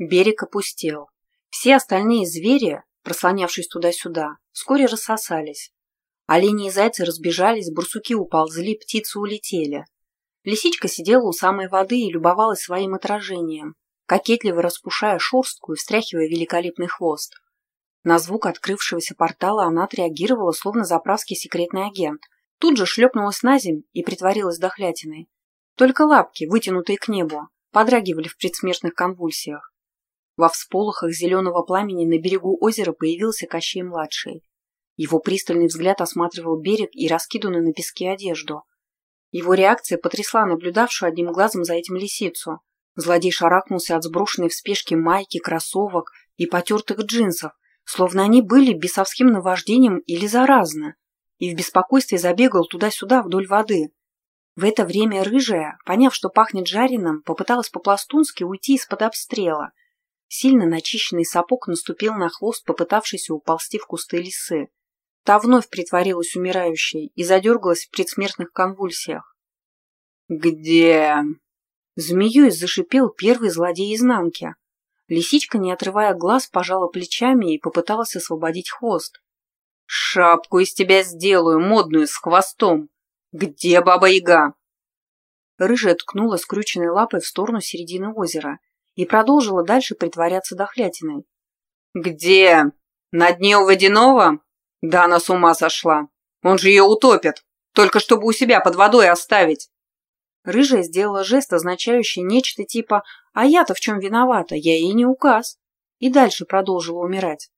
Берег опустел. Все остальные звери, прослонявшись туда-сюда, вскоре рассосались. Олени и зайцы разбежались, барсуки уползли, птицы улетели. Лисичка сидела у самой воды и любовалась своим отражением, кокетливо распушая шерстку и встряхивая великолепный хвост. На звук открывшегося портала она отреагировала, словно заправский секретный агент. Тут же шлепнулась на земь и притворилась дохлятиной. Только лапки, вытянутые к небу, подрагивали в предсмертных конвульсиях. Во всполохах зеленого пламени на берегу озера появился Кощей-младший. Его пристальный взгляд осматривал берег и раскиданную на песке одежду. Его реакция потрясла наблюдавшую одним глазом за этим лисицу. Злодей шарахнулся от сброшенной в спешке майки, кроссовок и потертых джинсов, словно они были бесовским наваждением или заразны, и в беспокойстве забегал туда-сюда вдоль воды. В это время рыжая, поняв, что пахнет жареным, попыталась по-пластунски уйти из-под обстрела. Сильно начищенный сапог наступил на хвост, попытавшийся уползти в кусты лисы. Та вновь притворилась умирающей и задергалась в предсмертных конвульсиях. «Где?» Змеей зашипел первый злодей изнанки. Лисичка, не отрывая глаз, пожала плечами и попыталась освободить хвост. «Шапку из тебя сделаю, модную, с хвостом! Где Баба-Яга?» Рыжая ткнула скрюченной лапой в сторону середины озера и продолжила дальше притворяться дохлятиной. «Где? На дне у водяного? Да она с ума сошла! Он же ее утопит, только чтобы у себя под водой оставить!» Рыжая сделала жест, означающий нечто типа «А я-то в чем виновата? Я ей не указ». И дальше продолжила умирать.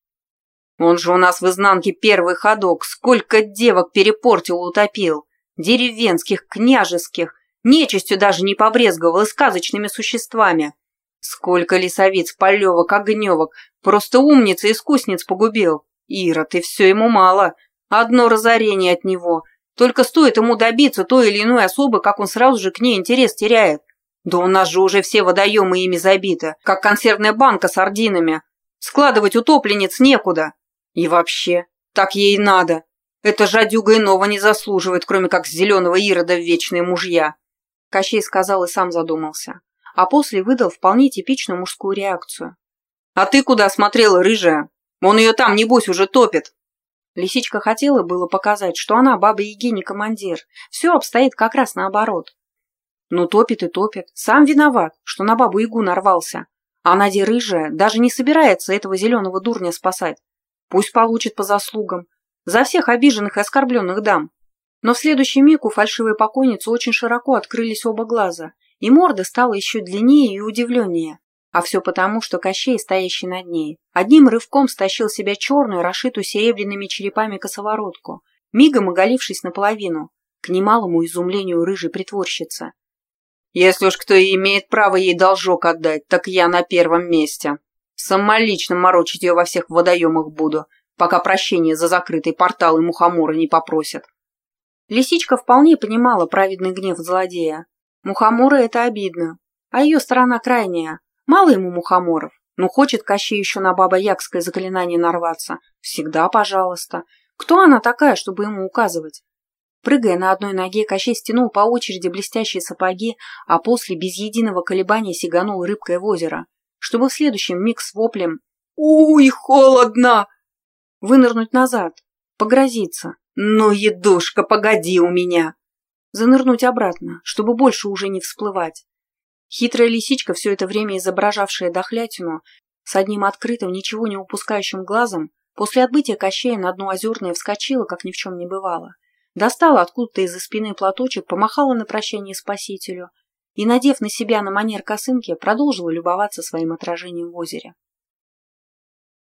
«Он же у нас в изнанке первый ходок. Сколько девок перепортил, утопил. Деревенских, княжеских. Нечистью даже не побрезговал и сказочными существами. Сколько лесовиц, полевок, огневок. Просто умниц и искусниц погубил. Ира, ты все ему мало. Одно разорение от него. Только стоит ему добиться той или иной особы, как он сразу же к ней интерес теряет. Да у нас же уже все водоемы ими забиты, как консервная банка с сардинами. Складывать утопленниц некуда. И вообще, так ей надо. Эта жадюга иного не заслуживает, кроме как зеленого ирода в вечные мужья. Кощей сказал и сам задумался. А после выдал вполне типичную мужскую реакцию. «А ты куда смотрела, рыжая? Он ее там, небось, уже топит!» Лисичка хотела было показать, что она баба-яги не командир. Все обстоит как раз наоборот. Ну, топит и топит. Сам виноват, что на бабу-ягу нарвался. А Надя рыжая даже не собирается этого зеленого дурня спасать. Пусть получит по заслугам. За всех обиженных и оскорбленных дам. Но в следующий миг у фальшивой покойницы очень широко открылись оба глаза, и морда стала еще длиннее и удивленнее. А все потому, что Кощей, стоящий над ней, одним рывком стащил себя черную, расшитую серебряными черепами косоворотку, мигом оголившись наполовину, к немалому изумлению рыжей притворщицы. «Если уж кто и имеет право ей должок отдать, так я на первом месте. Самолично морочить ее во всех водоемах буду, пока прощения за закрытый портал и мухоморы не попросят». Лисичка вполне понимала праведный гнев злодея. Мухоморы — это обидно, а ее сторона крайняя — Мало ему мухоморов. Ну, хочет Кощей еще на баба-ягское заклинание нарваться. Всегда пожалуйста. Кто она такая, чтобы ему указывать? Прыгая на одной ноге, Кощей стянул по очереди блестящие сапоги, а после без единого колебания сиганул рыбкой в озеро, чтобы в следующем миг с воплем «Уй, холодно!» вынырнуть назад, погрозиться. «Ну, едушка, погоди у меня!» Занырнуть обратно, чтобы больше уже не всплывать. Хитрая лисичка, все это время изображавшая дохлятину, с одним открытым, ничего не упускающим глазом, после отбытия Кощея на дно озерное вскочила, как ни в чем не бывало. Достала откуда-то из-за спины платочек, помахала на прощание спасителю и, надев на себя на манер косынки, продолжила любоваться своим отражением в озере.